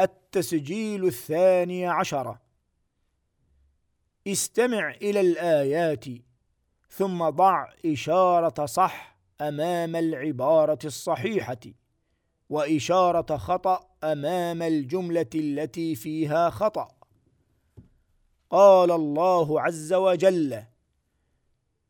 التسجيل الثاني عشر. استمع إلى الآيات ثم ضع إشارة صح أمام العبارة الصحيحة وإشارة خطأ أمام الجملة التي فيها خطأ. قال الله عز وجل